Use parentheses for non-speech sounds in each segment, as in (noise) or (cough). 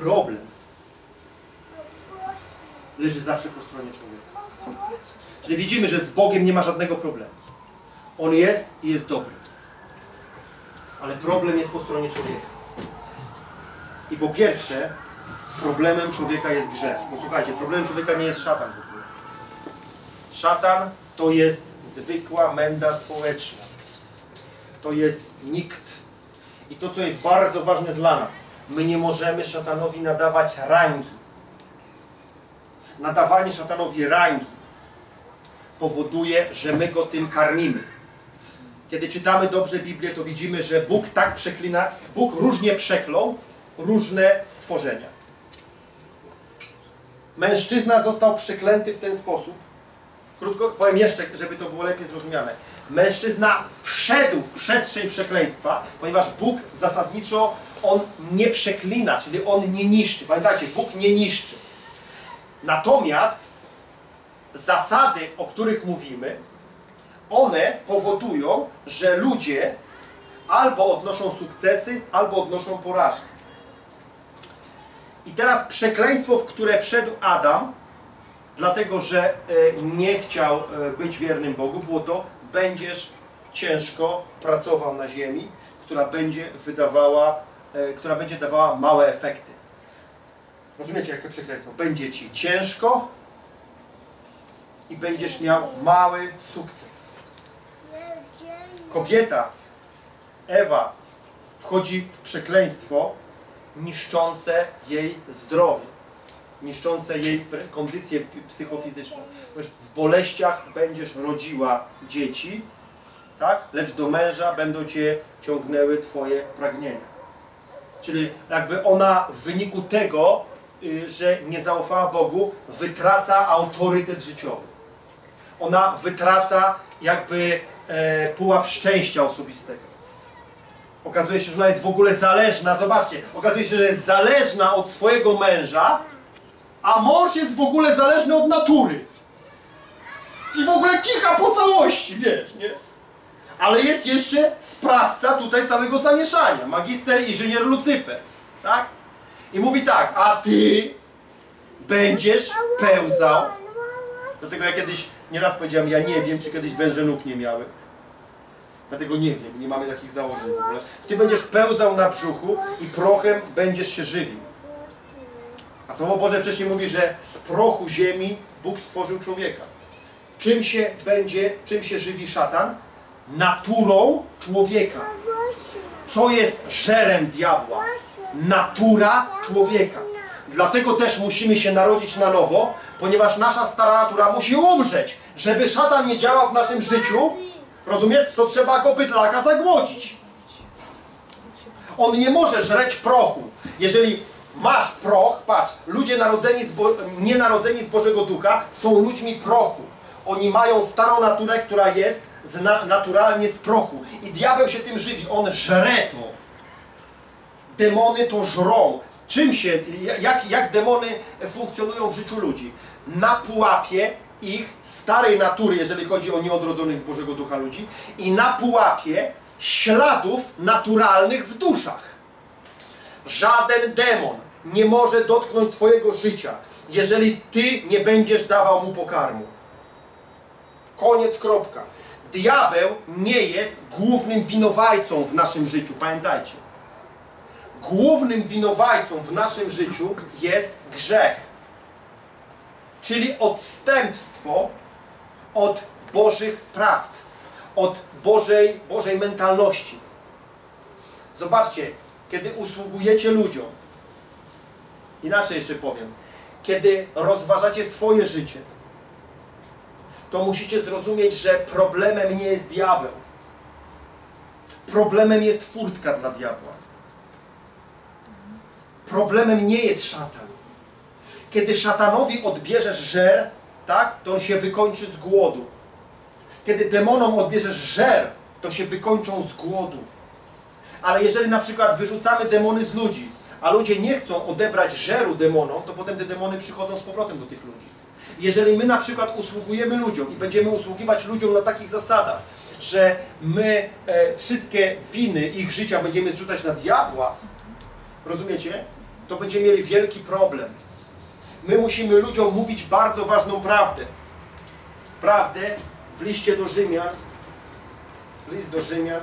problem leży zawsze po stronie człowieka. Czyli widzimy, że z Bogiem nie ma żadnego problemu. On jest i jest dobry. Ale problem jest po stronie człowieka. I po pierwsze, problemem człowieka jest grzech. Posłuchajcie, problemem człowieka nie jest szatan w ogóle. Szatan to jest zwykła menda społeczna. To jest nikt. I to, co jest bardzo ważne dla nas, my nie możemy szatanowi nadawać rangi. Nadawanie szatanowi rangi powoduje, że my go tym karmimy. Kiedy czytamy dobrze Biblię, to widzimy, że Bóg tak przeklina, Bóg różnie przeklął różne stworzenia. Mężczyzna został przeklęty w ten sposób. Krótko powiem jeszcze, żeby to było lepiej zrozumiane. Mężczyzna wszedł w przestrzeń przekleństwa, ponieważ Bóg zasadniczo on nie przeklina, czyli on nie niszczy. Pamiętajcie, Bóg nie niszczy. Natomiast zasady, o których mówimy, one powodują, że ludzie albo odnoszą sukcesy, albo odnoszą porażki. I teraz przekleństwo, w które wszedł Adam, dlatego że e, nie chciał e, być wiernym Bogu, było to, będziesz ciężko pracował na ziemi, która będzie wydawała, która będzie dawała małe efekty. Rozumiecie, jakie przekleństwo? Będzie ci ciężko i będziesz miał mały sukces. Kobieta, Ewa, wchodzi w przekleństwo niszczące jej zdrowie, niszczące jej kondycję psychofizyczną. W boleściach będziesz rodziła dzieci, tak? lecz do męża będą cię ciągnęły twoje pragnienia. Czyli jakby ona w wyniku tego, y, że nie zaufała Bogu, wytraca autorytet życiowy. Ona wytraca jakby e, pułap szczęścia osobistego. Okazuje się, że ona jest w ogóle zależna, zobaczcie, okazuje się, że jest zależna od swojego męża, a mąż jest w ogóle zależny od natury. I w ogóle kicha po całości, wiesz, nie? Ale jest jeszcze sprawca tutaj całego zamieszania, magister inżynier Lucyfer, tak? I mówi tak, a ty będziesz pełzał. Dlatego ja kiedyś nieraz powiedziałem, ja nie wiem, czy kiedyś węże nóg nie miały. Dlatego nie wiem, nie mamy takich założeń w ogóle. Ty będziesz pełzał na brzuchu i prochem będziesz się żywił. A Słowo Boże wcześniej mówi, że z prochu ziemi Bóg stworzył człowieka. Czym się będzie, czym się żywi szatan? Naturą człowieka. Co jest żerem diabła? Natura człowieka. Dlatego też musimy się narodzić na nowo, ponieważ nasza stara natura musi umrzeć. Żeby szatan nie działał w naszym życiu, rozumiesz, to trzeba go bydlaka zagłodzić. On nie może żreć prochu. Jeżeli masz proch, patrz, ludzie narodzeni z nienarodzeni z Bożego Ducha są ludźmi prochu. Oni mają starą naturę, która jest z na naturalnie z prochu. I diabeł się tym żywi. On żre to. Demony to żrą. Czym się, jak, jak demony funkcjonują w życiu ludzi? Na pułapie ich starej natury, jeżeli chodzi o nieodrodzonych z Bożego Ducha ludzi i na pułapie śladów naturalnych w duszach. Żaden demon nie może dotknąć Twojego życia, jeżeli Ty nie będziesz dawał mu pokarmu. Koniec, kropka. Diabeł nie jest głównym winowajcą w naszym życiu, pamiętajcie. Głównym winowajcą w naszym życiu jest grzech. Czyli odstępstwo od Bożych prawd, od Bożej, Bożej mentalności. Zobaczcie, kiedy usługujecie ludziom, inaczej jeszcze powiem, kiedy rozważacie swoje życie, to musicie zrozumieć, że problemem nie jest diabeł. Problemem jest furtka dla diabła. Problemem nie jest szatan. Kiedy szatanowi odbierzesz żer, tak, to on się wykończy z głodu. Kiedy demonom odbierzesz żer, to się wykończą z głodu. Ale jeżeli na przykład wyrzucamy demony z ludzi, a ludzie nie chcą odebrać żeru demonom, to potem te demony przychodzą z powrotem do tych ludzi. Jeżeli my na przykład usługujemy ludziom i będziemy usługiwać ludziom na takich zasadach, że my e, wszystkie winy ich życia będziemy zrzucać na diabła, rozumiecie? to będziemy mieli wielki problem. My musimy ludziom mówić bardzo ważną prawdę. Prawdę w liście do Rzymian. List do Rzymian.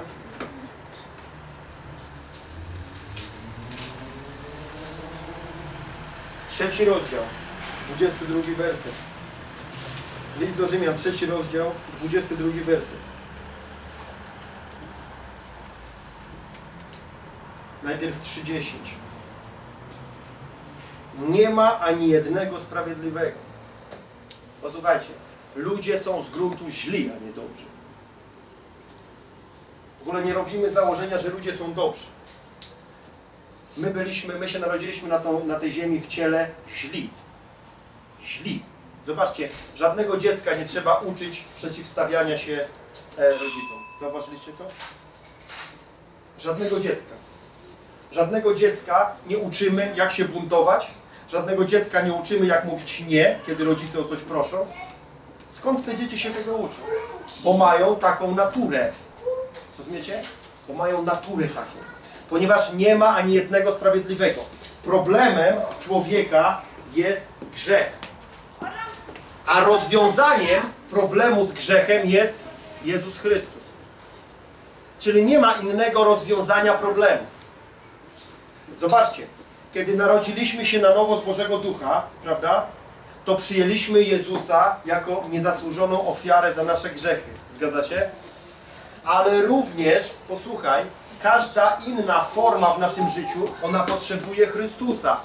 Trzeci rozdział, 22 werset. List do Rzymian, trzeci rozdział, 22 werset. Najpierw 30. Nie ma ani jednego sprawiedliwego. Posłuchajcie, ludzie są z gruntu źli, a nie dobrzy. W ogóle nie robimy założenia, że ludzie są dobrzy. My byliśmy, my się narodziliśmy na, tą, na tej ziemi w ciele źli. Źli. Zobaczcie, żadnego dziecka nie trzeba uczyć przeciwstawiania się e, rodzicom. Zauważyliście to? Żadnego dziecka. Żadnego dziecka nie uczymy, jak się buntować. Żadnego dziecka nie uczymy, jak mówić nie, kiedy rodzice o coś proszą. Skąd te dzieci się tego uczą? Bo mają taką naturę. Rozumiecie? Bo mają naturę taką. Ponieważ nie ma ani jednego sprawiedliwego. Problemem człowieka jest grzech. A rozwiązaniem problemu z grzechem jest Jezus Chrystus. Czyli nie ma innego rozwiązania problemu. Zobaczcie, kiedy narodziliśmy się na nowo z Bożego Ducha, prawda, to przyjęliśmy Jezusa jako niezasłużoną ofiarę za nasze grzechy. Zgadza się? Ale również, posłuchaj, każda inna forma w naszym życiu, ona potrzebuje Chrystusa.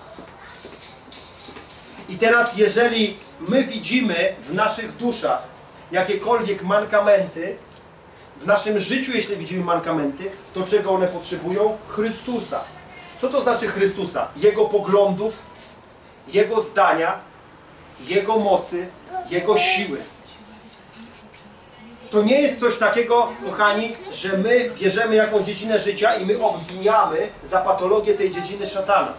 I teraz, jeżeli my widzimy w naszych duszach jakiekolwiek mankamenty, w naszym życiu, jeśli widzimy mankamenty, to czego one potrzebują? Chrystusa. Co to znaczy Chrystusa? Jego poglądów, Jego zdania, Jego mocy, Jego siły. To nie jest coś takiego, kochani, że my bierzemy jakąś dziedzinę życia i my obwiniamy za patologię tej dziedziny szatana.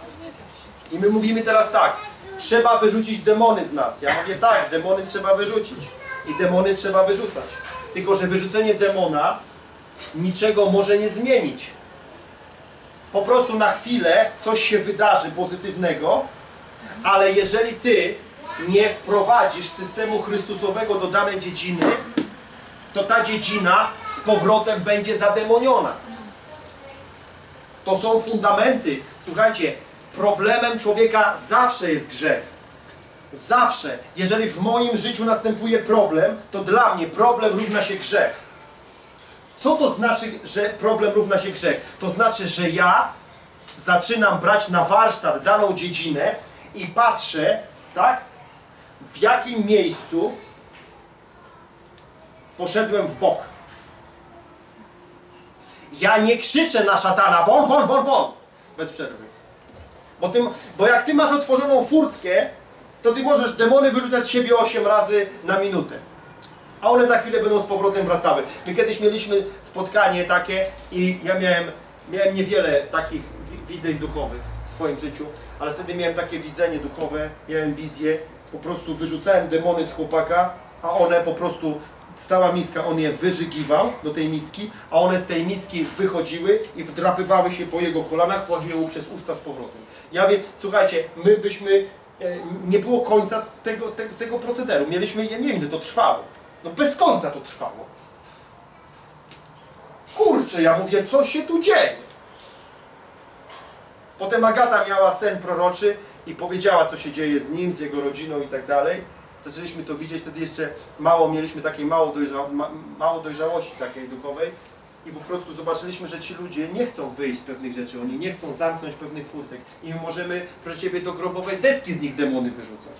I my mówimy teraz tak, trzeba wyrzucić demony z nas. Ja mówię tak, demony trzeba wyrzucić. I demony trzeba wyrzucać. Tylko, że wyrzucenie demona niczego może nie zmienić. Po prostu na chwilę coś się wydarzy pozytywnego, ale jeżeli ty nie wprowadzisz systemu Chrystusowego do danej dziedziny, to ta dziedzina z powrotem będzie zademoniona. To są fundamenty. Słuchajcie, problemem człowieka zawsze jest grzech. Zawsze. Jeżeli w moim życiu następuje problem, to dla mnie problem równa się grzech. Co to znaczy, że problem równa się grzech? To znaczy, że ja zaczynam brać na warsztat daną dziedzinę i patrzę, tak, w jakim miejscu poszedłem w bok. Ja nie krzyczę na szatana, won, won, won, won, bez przerwy. Bo, bo jak ty masz otworzoną furtkę, to ty możesz demony wyrzucać z siebie 8 razy na minutę. A one za chwilę będą z powrotem wracały. My kiedyś mieliśmy spotkanie takie i ja miałem, miałem niewiele takich widzeń duchowych w swoim życiu, ale wtedy miałem takie widzenie duchowe, miałem wizję, po prostu wyrzucałem demony z chłopaka, a one po prostu stała miska, on je wyżygiwał do tej miski, a one z tej miski wychodziły i wdrapywały się po jego kolanach, wchodziły mu przez usta z powrotem. Ja wiem, słuchajcie, my byśmy, e, nie było końca tego, tego, tego procederu. Mieliśmy, ja nie wiem to trwało. No bez końca to trwało. Kurczę, ja mówię, co się tu dzieje? Potem Agata miała sen proroczy i powiedziała, co się dzieje z nim, z jego rodziną i tak dalej zaczęliśmy to widzieć, wtedy jeszcze mało mieliśmy takiej mało, dojrza ma mało dojrzałości takiej duchowej i po prostu zobaczyliśmy, że ci ludzie nie chcą wyjść z pewnych rzeczy, oni nie chcą zamknąć pewnych furtek i my możemy, proszę Ciebie, do grobowej deski z nich demony wyrzucać.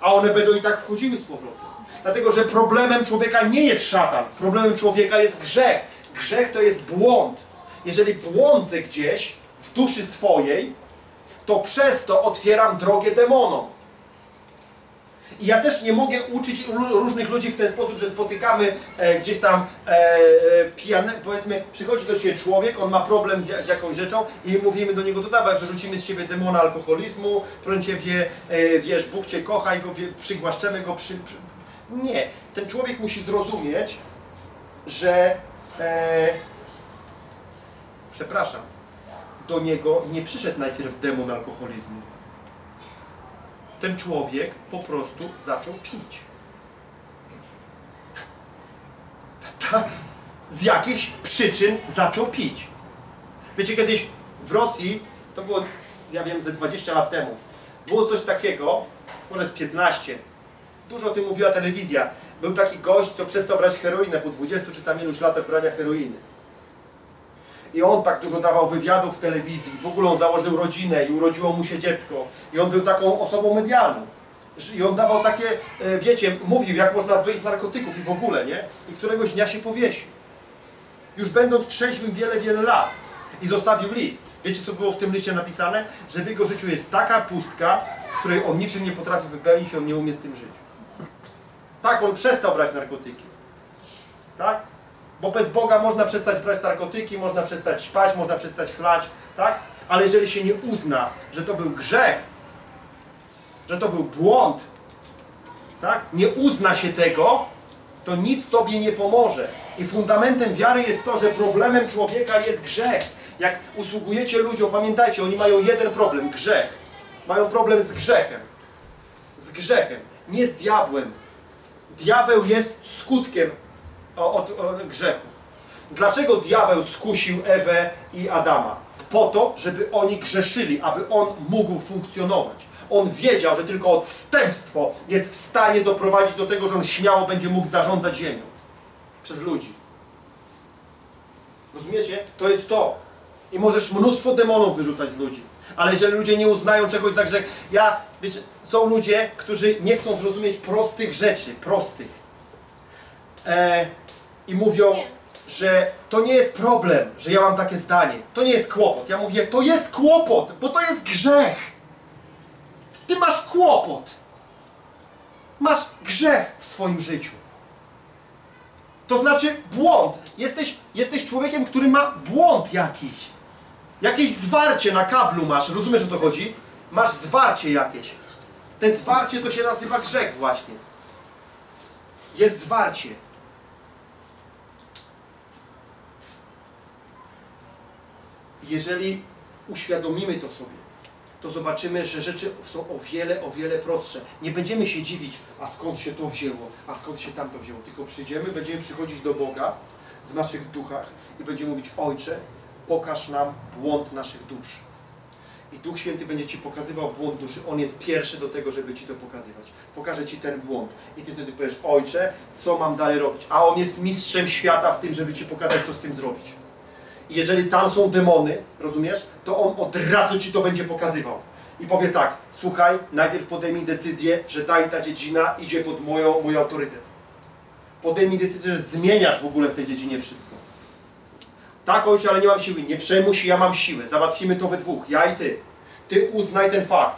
A one będą i tak wchodziły z powrotem. Dlatego, że problemem człowieka nie jest szatan, problemem człowieka jest grzech. Grzech to jest błąd. Jeżeli błądzę gdzieś w duszy swojej, to przez to otwieram drogę demonom. I ja też nie mogę uczyć różnych ludzi w ten sposób, że spotykamy e, gdzieś tam e, e, pijane, powiedzmy, przychodzi do Ciebie człowiek, on ma problem z, z, jakąś rzeczą i mówimy do niego, to dawaj, wyrzucimy z Ciebie demona alkoholizmu, proszę Ciebie, e, wiesz, Bóg Cię kocha i go wie, przygłaszczemy go. Przy... Nie, ten człowiek musi zrozumieć, że e, przepraszam, do niego nie przyszedł najpierw demon alkoholizmu. Ten człowiek po prostu zaczął pić. Z jakichś przyczyn zaczął pić. Wiecie, kiedyś w Rosji, to było, ja wiem, ze 20 lat temu, było coś takiego, może z 15, dużo o tym mówiła telewizja. Był taki gość, co przestał brać heroinę po 20 czy tam iluś latach brania heroiny. I on tak dużo dawał wywiadów w telewizji, w ogóle on założył rodzinę i urodziło mu się dziecko. I on był taką osobą medialną. I on dawał takie, e, wiecie, mówił jak można wyjść z narkotyków i w ogóle, nie? I któregoś dnia się powiesił. Już będąc trzeźwym wiele, wiele lat. I zostawił list. Wiecie co było w tym liście napisane? Że w jego życiu jest taka pustka, której on niczym nie potrafi wypełnić i on nie umie z tym żyć. Tak, on przestał brać narkotyki. Tak? Bo bez Boga można przestać brać narkotyki, można przestać śpać, można przestać chlać, tak? Ale jeżeli się nie uzna, że to był grzech, że to był błąd, tak? Nie uzna się tego, to nic Tobie nie pomoże. I fundamentem wiary jest to, że problemem człowieka jest grzech. Jak usługujecie ludziom, pamiętajcie, oni mają jeden problem, grzech. Mają problem z grzechem. Z grzechem, nie z diabłem. Diabeł jest skutkiem od, grzechu. Dlaczego diabeł skusił Ewę i Adama? Po to, żeby oni grzeszyli, aby on mógł funkcjonować. On wiedział, że tylko odstępstwo jest w stanie doprowadzić do tego, że on śmiało będzie mógł zarządzać ziemią przez ludzi. Rozumiecie? To jest to. I możesz mnóstwo demonów wyrzucać z ludzi. Ale jeżeli ludzie nie uznają czegoś za grzech, ja, wiecie, są ludzie, którzy nie chcą zrozumieć prostych rzeczy, prostych. E, I mówią, że to nie jest problem, że ja mam takie zdanie. To nie jest kłopot. Ja mówię, to jest kłopot, bo to jest grzech. Ty masz kłopot. Masz grzech w swoim życiu. To znaczy błąd. Jesteś, jesteś człowiekiem, który ma błąd jakiś. Jakieś zwarcie na kablu masz. Rozumiesz o co chodzi? Masz zwarcie jakieś. Te zwarcie to się nazywa grzech właśnie. Jest zwarcie. Jeżeli uświadomimy to sobie, to zobaczymy, że rzeczy są o wiele, o wiele prostsze. Nie będziemy się dziwić, a skąd się to wzięło, a skąd się tamto wzięło. Tylko przyjdziemy, będziemy przychodzić do Boga w naszych duchach i będziemy mówić, Ojcze, pokaż nam błąd naszych dusz. I Duch Święty będzie Ci pokazywał błąd duszy. On jest pierwszy do tego, żeby Ci to pokazywać. Pokaże Ci ten błąd. I Ty wtedy powiesz, Ojcze, co mam dalej robić? A On jest mistrzem świata w tym, żeby Ci pokazać, co z tym zrobić. Jeżeli tam są demony, rozumiesz, to on od razu ci to będzie pokazywał. I powie tak, słuchaj, najpierw podejmij decyzję, że ta i ta dziedzina idzie pod moją, mój autorytet. Podejmij decyzję, że zmieniasz w ogóle w tej dziedzinie wszystko. Tak, ojcze, ale nie mam siły. Nie przejmuj się, ja mam siłę. Załatwimy to we dwóch, ja i ty. Ty uznaj ten fakt.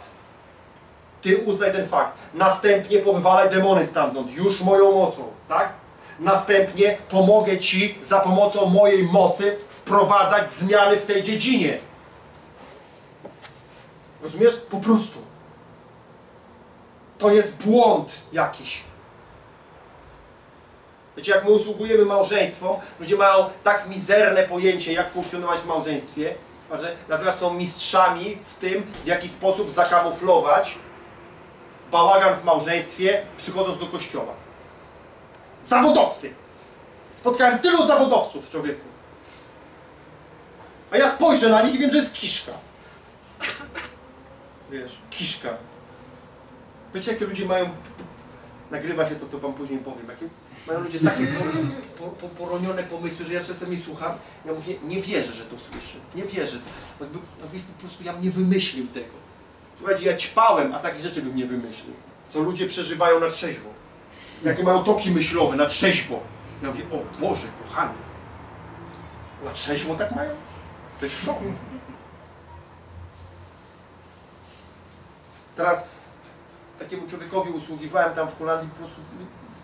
Ty uznaj ten fakt. Następnie powywalaj demony stamtąd, już moją mocą, tak? Następnie pomogę Ci za pomocą mojej mocy wprowadzać zmiany w tej dziedzinie. Rozumiesz? Po prostu. To jest błąd jakiś. Wiecie, jak my usługujemy małżeństwom, ludzie mają tak mizerne pojęcie, jak funkcjonować w małżeństwie, że natomiast są mistrzami w tym, w jaki sposób zakamuflować bałagan w małżeństwie, przychodząc do kościoła. Zawodowcy! Spotkałem tylu zawodowców, człowieku. A ja spojrzę na nich i wiem, że jest kiszka. Wiesz, kiszka. Wiecie, jakie ludzie mają... Nagrywa się to, to wam później powiem. Jakie mają ludzie takie po, po, po, poronione pomysły, że ja czasami słucham, ja mówię, nie wierzę, że to słyszę. Nie wierzę. Jakby, jakby po prostu ja bym nie wymyślił tego. Słuchajcie, ja ćpałem, a takich rzeczy bym nie wymyślił. Co ludzie przeżywają na trzeźwo. Jakie mają toki myślowe, na trzeźwo. Ja mówię, o Boże, kochany. Na trzeźwo tak mają? To jest szok. Teraz takiemu człowiekowi usługiwałem tam w Holandii, po prostu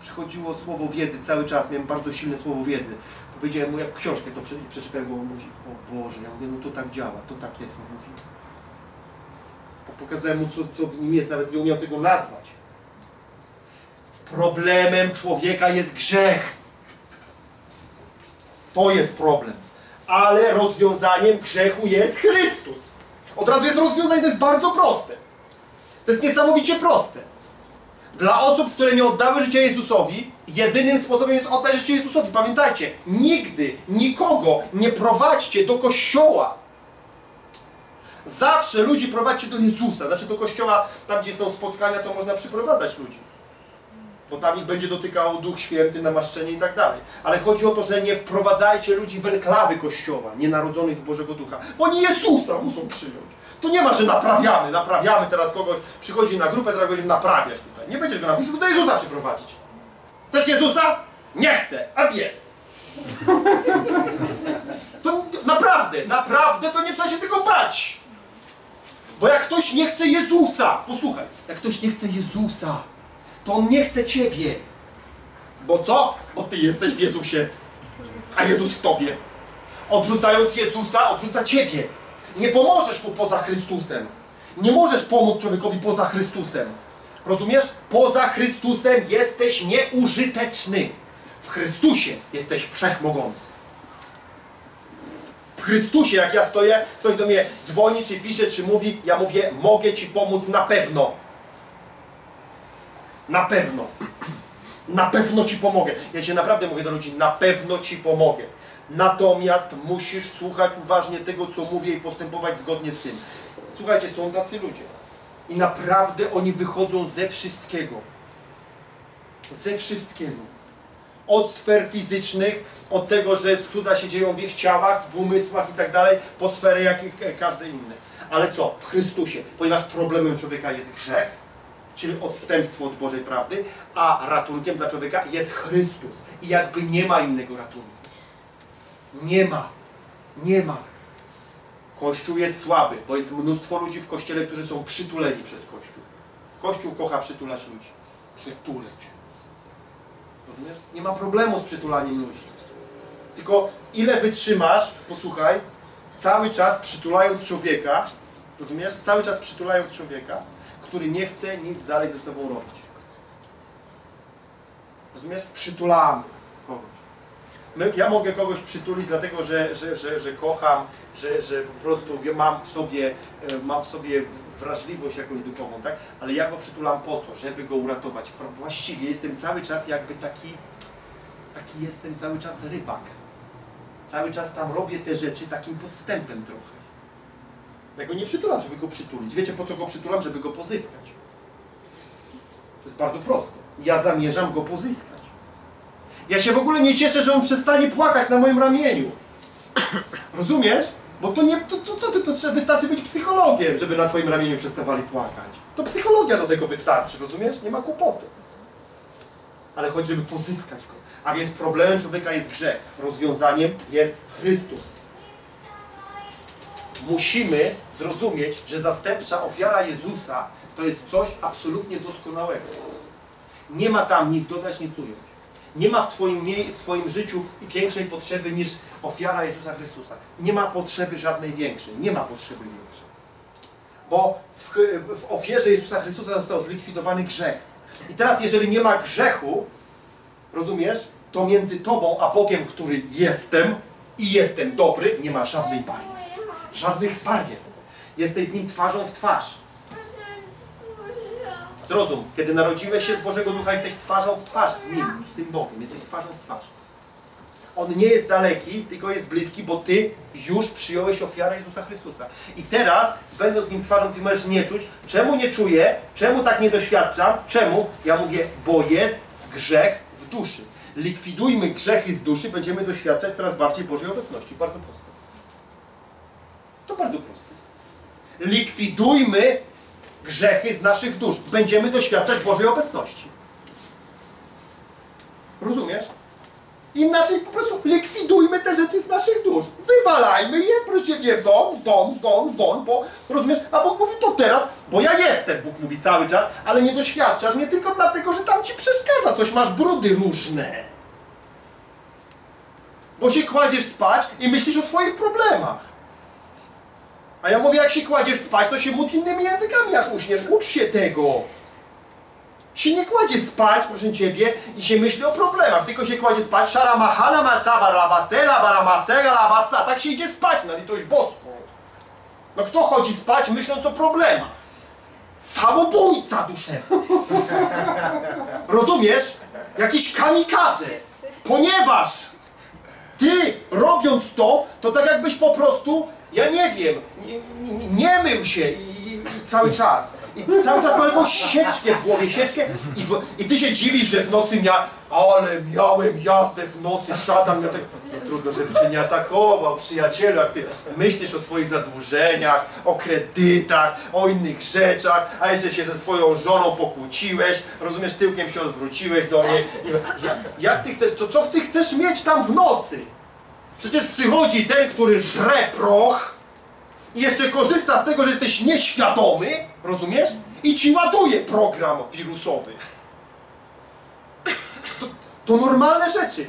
przychodziło słowo wiedzy cały czas, miałem bardzo silne słowo wiedzy. Powiedziałem mu, jak książkę to prze- przeczytałem, bo on mówi, o Boże, ja mówię, no to tak działa, to tak jest, on mówi. Pokazałem mu, co, co w nim jest, nawet nie umiał tego nazwać. Problemem człowieka jest grzech. To jest problem. ale rozwiązaniem grzechu jest Chrystus. Od razu jest rozwiązanie, to jest bardzo proste. To jest niesamowicie proste. Dla osób, które nie oddały życia Jezusowi, jedynym sposobem jest oddać życie Jezusowi. Pamiętajcie, nigdy nikogo nie prowadźcie do kościoła. Zawsze ludzi prowadźcie do Jezusa. Znaczy do kościoła, tam gdzie są spotkania, to można przyprowadzać ludzi. Bo tam ich będzie dotykał Duch Święty, namaszczenie i tak dalej. Ale chodzi o to, że nie wprowadzajcie ludzi w enklawy kościoła, nienarodzonych z Bożego Ducha. Bo oni Jezusa muszą przyjąć. To nie ma, że naprawiamy, naprawiamy teraz kogoś, przychodzi na grupę, teraz będziemy naprawiać tutaj. Nie będziesz go naprawiać, musisz do Jezusa przyprowadzić. Chcesz Jezusa? Nie chcę. Adieu. To naprawdę, naprawdę to nie trzeba się tego bać. Bo jak ktoś nie chce Jezusa, posłuchaj, jak ktoś nie chce Jezusa, to on nie chce Ciebie. Bo co? Bo Ty jesteś w Jezusie, a Jezus w Tobie. Odrzucając Jezusa, odrzuca Ciebie. Nie pomożesz Mu poza Chrystusem. Nie możesz pomóc człowiekowi poza Chrystusem. Rozumiesz? Poza Chrystusem jesteś nieużyteczny. W Chrystusie jesteś wszechmogący. W Chrystusie, jak ja stoję, ktoś do mnie dzwoni, czy pisze, czy mówi, ja mówię, mogę Ci pomóc na pewno. Na pewno. Na pewno Ci pomogę. Ja Cię naprawdę mówię do ludzi, na pewno Ci pomogę. Natomiast musisz słuchać uważnie tego, co mówię i postępować zgodnie z tym. Słuchajcie, są tacy ludzie. I naprawdę oni wychodzą ze wszystkiego. Ze wszystkiego. Od sfer fizycznych, od tego, że cuda się dzieją w ich ciałach, w umysłach i tak dalej, po sfery jak każde inne. Ale co? W Chrystusie. Ponieważ problemem człowieka jest grzech, czyli odstępstwo od Bożej prawdy, a ratunkiem dla człowieka jest Chrystus. I jakby nie ma innego ratunku. Nie ma. Nie ma. Kościół jest słaby, bo jest mnóstwo ludzi w Kościele, którzy są przytuleni przez Kościół. Kościół kocha przytulać ludzi. Przytuleć. Rozumiesz? Nie ma problemu z przytulaniem ludzi. Tylko ile wytrzymasz, posłuchaj, cały czas przytulając człowieka, rozumiesz? Cały czas przytulając człowieka, który nie chce nic dalej ze sobą robić. Rozumiesz? Przytulamy kogoś. My, ja mogę kogoś przytulić dlatego, że, że, że, że kocham, że, że po prostu mam w sobie, e, mam w sobie wrażliwość jakąś duchową, tak? Ale ja go przytulam po co? Żeby go uratować. Właściwie jestem cały czas jakby taki, taki jestem cały czas rybak. Cały czas tam robię te rzeczy takim podstępem trochę. Ja go nie przytulam, żeby go przytulić. Wiecie po co go przytulam? Żeby go pozyskać. To jest bardzo proste. Ja zamierzam go pozyskać. Ja się w ogóle nie cieszę, że on przestanie płakać na moim ramieniu. Rozumiesz? Bo to nie, to, to, to trzeba, wystarczy być psychologiem, żeby na twoim ramieniu przestawali płakać. To psychologia do tego wystarczy, rozumiesz? Nie ma kłopotu. Ale chodzi, żeby pozyskać go. A więc problemem człowieka jest grzech. Rozwiązaniem jest Chrystus. Musimy zrozumieć, że zastępcza ofiara Jezusa to jest coś absolutnie doskonałego. Nie ma tam nic dodać, nic ująć. Nie ma w twoim, w twoim życiu większej potrzeby niż ofiara Jezusa Chrystusa. Nie ma potrzeby żadnej większej. Nie ma potrzeby większej. Bo w, w ofierze Jezusa Chrystusa został zlikwidowany grzech. I teraz, jeżeli nie ma grzechu, rozumiesz, to między tobą a Bogiem, który jestem i jestem dobry, nie ma żadnej barier. Żadnych barier. Jesteś z Nim twarzą w twarz. Zrozum, kiedy narodziłeś się z Bożego Ducha, jesteś twarzą w twarz z Nim, z tym Bogiem. Jesteś twarzą w twarz. On nie jest daleki, tylko jest bliski, bo Ty już przyjąłeś ofiarę Jezusa Chrystusa. I teraz, będąc Nim twarzą, Ty możesz nie czuć. Czemu nie czuję? Czemu tak nie doświadczam? Czemu? Ja mówię, bo jest grzech w duszy. Likwidujmy grzechy z duszy, będziemy doświadczać coraz bardziej Bożej obecności. Bardzo proste. To bardzo proste. Likwidujmy grzechy z naszych dusz. Będziemy doświadczać Bożej obecności. Rozumiesz? Inaczej po prostu likwidujmy te rzeczy z naszych dusz. Wywalajmy je, proszę mnie, won, won, won, won, bo rozumiesz? A Bóg mówi to teraz, bo ja jestem, Bóg mówi cały czas, ale nie doświadczasz mnie tylko dlatego, że tam ci przeszkadza, coś masz brudy różne. Bo się kładziesz spać i myślisz o swoich problemach. A ja mówię, jak się kładziesz spać, to się módl innymi językami, aż uśniesz. Ucz się tego. się nie kładzie spać, proszę Ciebie, i się myśli o problemach, tylko się kładzie spać, szara mahala masaba labasela baramasega labasa, tak się idzie spać na litość boską. No kto chodzi spać myśląc o problemach? Samobójca duszewny. (laughs) Rozumiesz? Jakiś kamikadze. Ponieważ ty robiąc to, to tak jakbyś po prostu, ja nie wiem, nie, nie, nie mył się i, i, i cały czas. I cały czas ma jakąś sieczkę w głowie, sieczkę i, w, i ty się dziwisz, że w nocy mia... Ale miałem jazdę w nocy, szatan miał tak... No, trudno, żeby cię nie atakował, przyjacielu, jak ty myślisz o swoich zadłużeniach, o kredytach, o innych rzeczach, a jeszcze się ze swoją żoną pokłóciłeś, rozumiesz, tyłkiem się odwróciłeś do niej. I, jak, jak ty chcesz, to co ty chcesz mieć tam w nocy? Przecież przychodzi ten, który żre proch i jeszcze korzysta z tego, że jesteś nieświadomy, rozumiesz? I ci ładuje program wirusowy. To, to normalne rzeczy.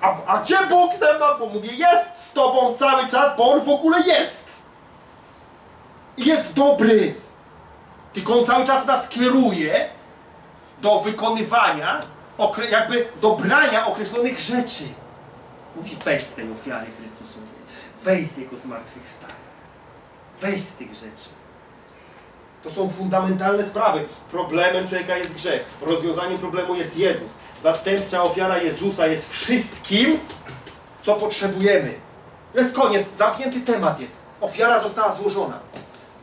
A, a gdzie Bóg ze mną? Bo mówię, jest z tobą cały czas, bo On w ogóle jest. I jest dobry. Tylko On cały czas nas kieruje do wykonywania, jakby do brania określonych rzeczy. Mówi, weź z tej ofiary Chrystusowej. Weź z Jego zmartwychwstania. Weź z tych rzeczy. To są fundamentalne sprawy. Problemem człowieka jest grzech. Rozwiązaniem problemu jest Jezus. Zastępcza ofiara Jezusa jest wszystkim, co potrzebujemy. Jest koniec, zamknięty temat jest. Ofiara została złożona.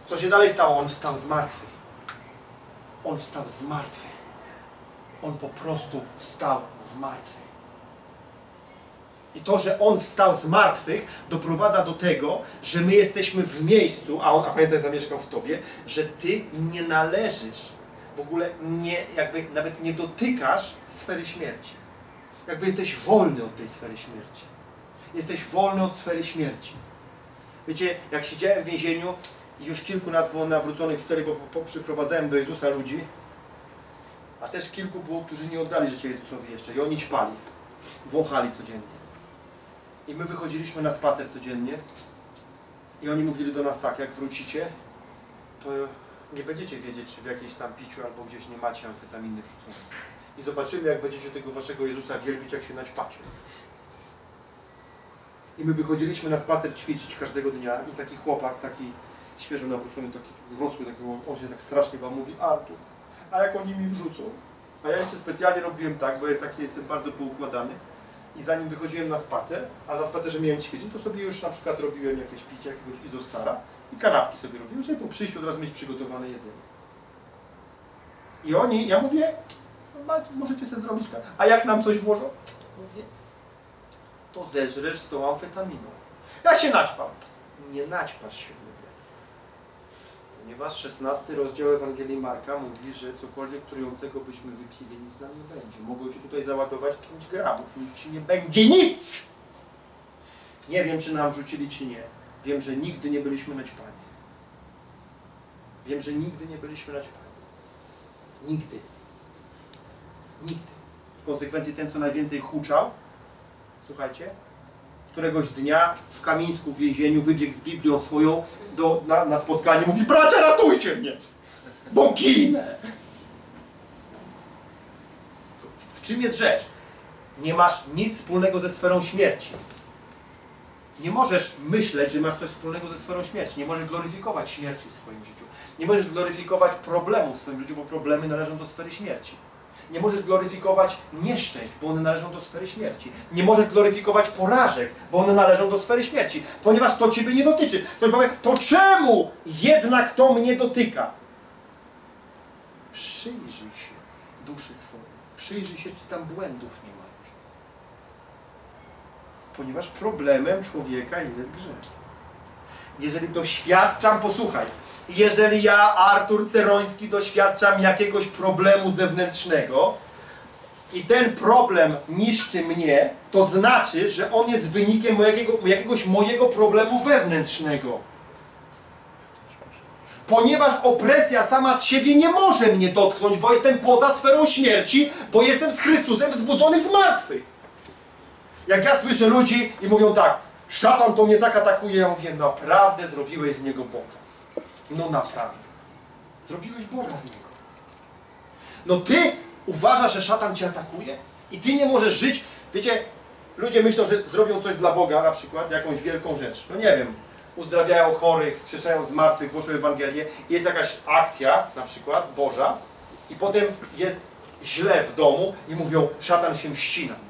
Co się dalej stało? On wstał z martwych. On wstał z martwych. On po prostu wstał z martwych. I to, że On wstał z martwych, doprowadza do tego, że my jesteśmy w miejscu, a On, a pamiętaj, zamieszkał w Tobie, że Ty nie należysz, w ogóle nie, jakby nawet nie dotykasz sfery śmierci. Jakby jesteś wolny od tej sfery śmierci. Jesteś wolny od sfery śmierci. Wiecie, jak siedziałem w więzieniu i już kilku nas było nawróconych w celi, bo przyprowadzałem do Jezusa ludzi, a też kilku było, którzy nie oddali życia Jezusowi jeszcze i oni ćpali, wąchali codziennie. I my wychodziliśmy na spacer codziennie i oni mówili do nas tak, jak wrócicie, to nie będziecie wiedzieć, czy w jakiejś tam piciu albo gdzieś nie macie amfetaminy wrzuconej. I zobaczymy, jak będziecie tego waszego Jezusa wielbić, jak się naćpacie. I my wychodziliśmy na spacer ćwiczyć każdego dnia i taki chłopak, taki świeżo nawrócony, taki rosły, taki, on się tak strasznie bał, mówi Artur, a jak oni mi wrzucą? A ja jeszcze specjalnie robiłem tak, bo ja taki jestem bardzo poukładany, i zanim wychodziłem na spacer, a na spacerze miałem ćwiczyć, to sobie już na przykład robiłem jakieś picie, jakiegoś izostara i kanapki sobie robiłem, żeby po przyjściu od razu mieć przygotowane jedzenie. I oni, ja mówię, no, możecie sobie zrobić tak. A jak nam coś włożą? Mówię, to zeżresz z tą amfetaminą. Ja się naćpam. Nie naćpasz się. Ponieważ 16 rozdział Ewangelii Marka mówi, że cokolwiek trującego byśmy wypili, nic nam nie będzie. Mogą Ci tutaj załadować 5 gramów, nic Ci nie będzie, nic! Nie wiem, czy nam rzucili, czy nie. Wiem, że nigdy nie byliśmy naćpani. Wiem, że nigdy nie byliśmy naćpani. Nigdy. Nigdy. W konsekwencji ten, co najwięcej huczał, słuchajcie, któregoś dnia w Kamińsku w więzieniu wybiegł z Biblią swoją do, na, na spotkanie, mówi bracia ratujcie mnie, bo ginę. W czym jest rzecz? Nie masz nic wspólnego ze sferą śmierci. Nie możesz myśleć, że masz coś wspólnego ze sferą śmierci. Nie możesz gloryfikować śmierci w swoim życiu. Nie możesz gloryfikować problemów w swoim życiu, bo problemy należą do sfery śmierci. Nie możesz gloryfikować nieszczęść, bo one należą do sfery śmierci. Nie możesz gloryfikować porażek, bo one należą do sfery śmierci, ponieważ to Ciebie nie dotyczy. Ktoś powie, to czemu jednak to mnie dotyka? Przyjrzyj się duszy swojej. Przyjrzyj się, czy tam błędów nie ma już. Ponieważ problemem człowieka jest grzech. Jeżeli doświadczam, posłuchaj, jeżeli ja, Artur Ceroński, doświadczam jakiegoś problemu zewnętrznego i ten problem niszczy mnie, to znaczy, że on jest wynikiem jakiego, jakiegoś mojego problemu wewnętrznego. Ponieważ opresja sama z siebie nie może mnie dotknąć, bo jestem poza sferą śmierci, bo jestem z Chrystusem wzbudzony z martwych. Jak ja słyszę ludzi i mówią tak, szatan to mnie tak atakuje, ja mówię, naprawdę zrobiłeś z niego Boga. No naprawdę. Zrobiłeś Boga z niego. No ty uważasz, że szatan cię atakuje? I ty nie możesz żyć? Wiecie, ludzie myślą, że zrobią coś dla Boga, na przykład jakąś wielką rzecz. No nie wiem, uzdrawiają chorych, wskrzeszają zmartwych, głoszą Ewangelię. Jest jakaś akcja, na przykład, Boża, i potem jest źle w domu i mówią, szatan się mści na mnie.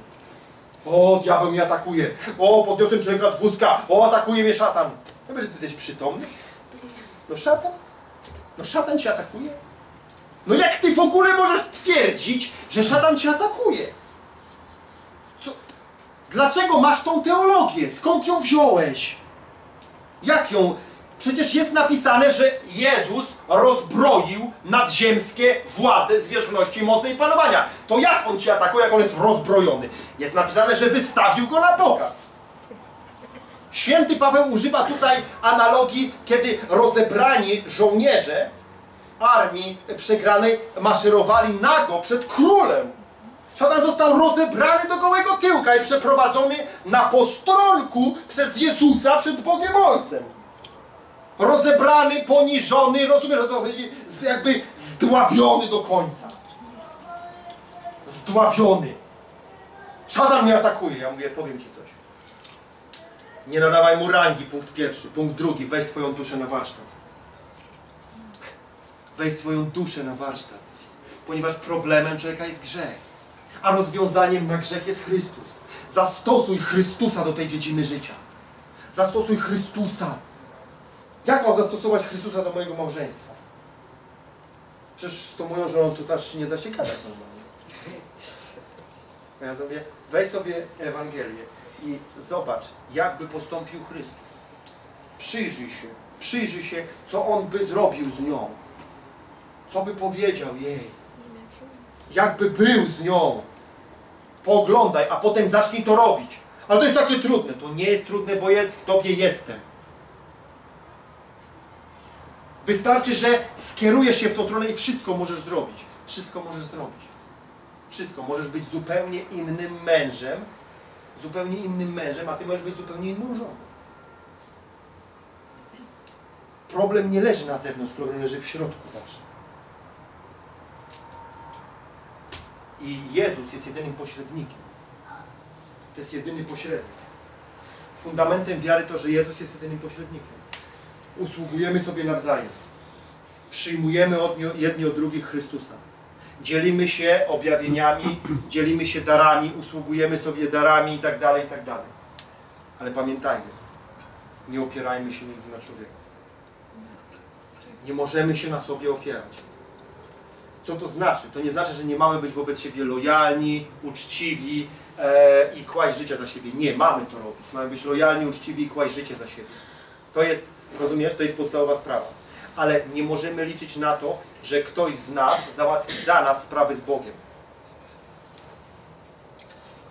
O, diabeł mnie atakuje. O, podniosłem człowieka z wózka. O, atakuje mnie szatan. No że ty jesteś przytomny? No szatan? No szatan cię atakuje? No jak ty w ogóle możesz twierdzić, że szatan cię atakuje? Co? Dlaczego masz tą teologię? Skąd ją wziąłeś? Jak ją? Przecież jest napisane, że Jezus rozbroił nadziemskie władze, zwierzchności, mocy i panowania. To jak on ci atakuje, jak on jest rozbrojony? Jest napisane, że wystawił go na pokaz. Święty Paweł używa tutaj analogii, kiedy rozebrani żołnierze armii przegranej maszerowali nago przed królem. Szatan został rozebrany do gołego tyłka i przeprowadzony na postronku przez Jezusa przed Bogiem Ojcem. Rozebrany, poniżony, rozumiesz, to chodzi? Jakby zdławiony do końca. Zdławiony. Szatan mnie atakuje. Ja mówię, powiem Ci coś. Nie nadawaj mu rangi, punkt pierwszy. Punkt drugi, weź swoją duszę na warsztat. Weź swoją duszę na warsztat. Ponieważ problemem człowieka jest grzech. A rozwiązaniem na grzech jest Chrystus. Zastosuj Chrystusa do tej dziedziny życia. Zastosuj Chrystusa. Jak mam zastosować Chrystusa do mojego małżeństwa? Przecież z tą moją żoną to też nie da się gadać normalnie. Ja sobie, weź sobie Ewangelię i zobacz, jakby postąpił Chrystus. Przyjrzyj się, przyjrzyj się, co On by zrobił z nią. Co by powiedział jej. Jakby był z nią. Pooglądaj, a potem zacznij to robić. Ale to jest takie trudne. To nie jest trudne, bo jest w Tobie jestem. Wystarczy, że skierujesz się w tą stronę i wszystko możesz zrobić. Wszystko możesz zrobić. Wszystko. Możesz być zupełnie innym mężem, zupełnie innym mężem, a ty możesz być zupełnie inną żoną. Problem nie leży na zewnątrz, problem leży w środku zawsze. I Jezus jest jedynym pośrednikiem. To jest jedyny pośrednik. Fundamentem wiary to, że Jezus jest jedynym pośrednikiem. Usługujemy sobie nawzajem. Przyjmujemy od, jedni od drugich Chrystusa. Dzielimy się objawieniami, dzielimy się darami, usługujemy sobie darami i tak dalej, i tak dalej. Ale pamiętajmy, nie opierajmy się nigdy na człowieku. Nie możemy się na sobie opierać. Co to znaczy? To nie znaczy, że nie mamy być wobec siebie lojalni, uczciwi e, i kłaść życia za siebie. Nie, mamy to robić. Mamy być lojalni, uczciwi i kłaść życie za siebie. To jest, rozumiesz, to jest podstawowa sprawa. Ale nie możemy liczyć na to, że ktoś z nas załatwi za nas sprawy z Bogiem.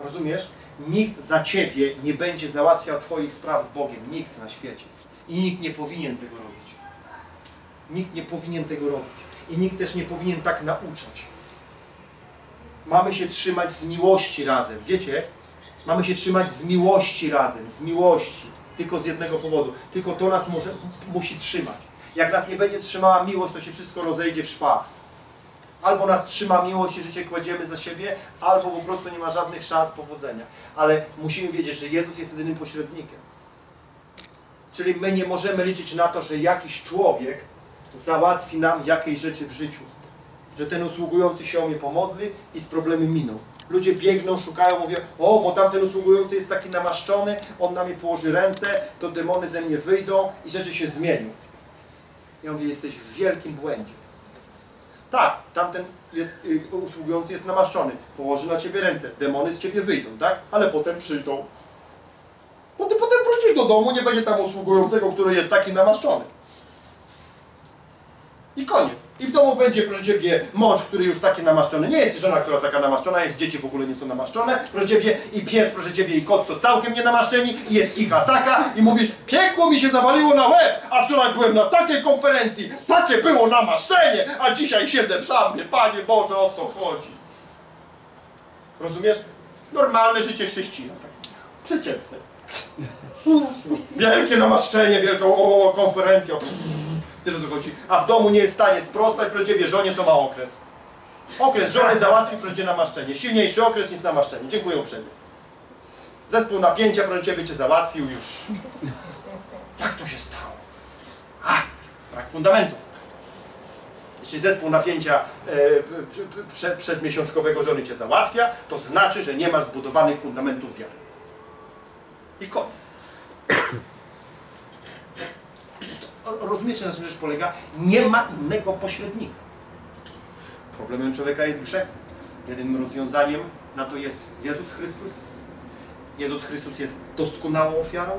Rozumiesz? Nikt za ciebie nie będzie załatwiał twoich spraw z Bogiem. Nikt na świecie. I nikt nie powinien tego robić. Nikt nie powinien tego robić. I nikt też nie powinien tak nauczać. Mamy się trzymać z miłości razem. Wiecie? Mamy się trzymać z miłości razem. Z miłości. Tylko z jednego powodu. Tylko to nas może, musi trzymać. Jak nas nie będzie trzymała miłość, to się wszystko rozejdzie w szwach. Albo nas trzyma miłość i życie kładziemy za siebie, albo po prostu nie ma żadnych szans powodzenia. Ale musimy wiedzieć, że Jezus jest jedynym pośrednikiem. Czyli my nie możemy liczyć na to, że jakiś człowiek załatwi nam jakieś rzeczy w życiu. Że ten usługujący się o mnie pomodli i z problemy miną. Ludzie biegną, szukają, mówią, o, bo tamten usługujący jest taki namaszczony, on na mnie położy ręce, to demony ze mnie wyjdą i rzeczy się zmienią. Ja mówię, jesteś w wielkim błędzie. Tak, tamten jest, y, usługujący jest namaszczony, położy na ciebie ręce, demony z ciebie wyjdą, tak? Ale potem przyjdą. Bo ty potem wrócisz do domu, nie będzie tam usługującego, który jest taki namaszczony. I koniec. I w domu będzie proszę Ciebie mąż, który już taki namaszczony. Nie jest żona, która taka namaszczona jest, dzieci w ogóle nie są namaszczone, proszę Ciebie, i pies, proszę Ciebie, i kot są całkiem nie namaszczeni, i jest kicha taka, i mówisz, piekło mi się zawaliło na łeb, a wczoraj byłem na takiej konferencji, takie było namaszczenie, a dzisiaj siedzę w szambie, Panie Boże, o co chodzi? Rozumiesz? Normalne życie chrześcijan. takie Przeciętne. (laughs) Wielkie namaszczenie, wielką o, konferencję. O co chodzi? A w domu nie jest w stanie sprostać, pro ciebie żonie co ma okres. Okres żony załatwił, proszę cię namaszczenie. Silniejszy okres niż namaszczenie. Dziękuję uprzejmie. Zespół napięcia, proszę ciebie cię załatwił już. Jak to się stało? A, brak fundamentów. Jeśli zespół napięcia e, przedmiesiączkowego żony cię załatwia, to znaczy, że nie masz zbudowanych fundamentów wiary. I koniec. Rozumiecie, na czym rzecz polega? Nie ma innego pośrednika. Problemem człowieka jest grzech. Jedynym rozwiązaniem na to jest Jezus Chrystus. Jezus Chrystus jest doskonałą ofiarą.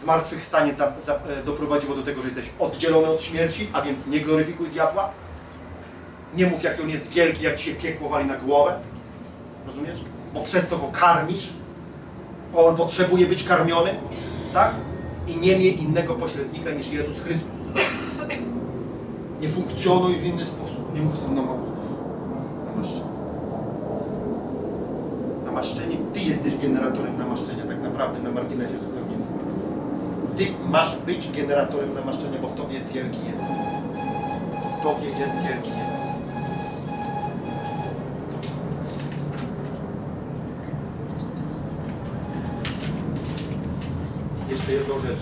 Zmartwychwstanie za, za, e, doprowadziło do tego, że jesteś oddzielony od śmierci, a więc nie gloryfikuj diabła. Nie mów, jak on jest wielki, jak ci się piekło wali na głowę. Rozumiesz? Bo przez to go karmisz. On potrzebuje być karmiony. Tak? I nie miej innego pośrednika niż Jezus Chrystus. Nie funkcjonuj w inny sposób. Nie mów tam na mało. Namaszczenie. Namaszczenie. Ty jesteś generatorem namaszczenia, tak naprawdę na marginesie zupełnie. Ty masz być generatorem namaszczenia, bo w tobie jest wielki jest. W tobie jest wielki jest. Jeszcze jedną rzecz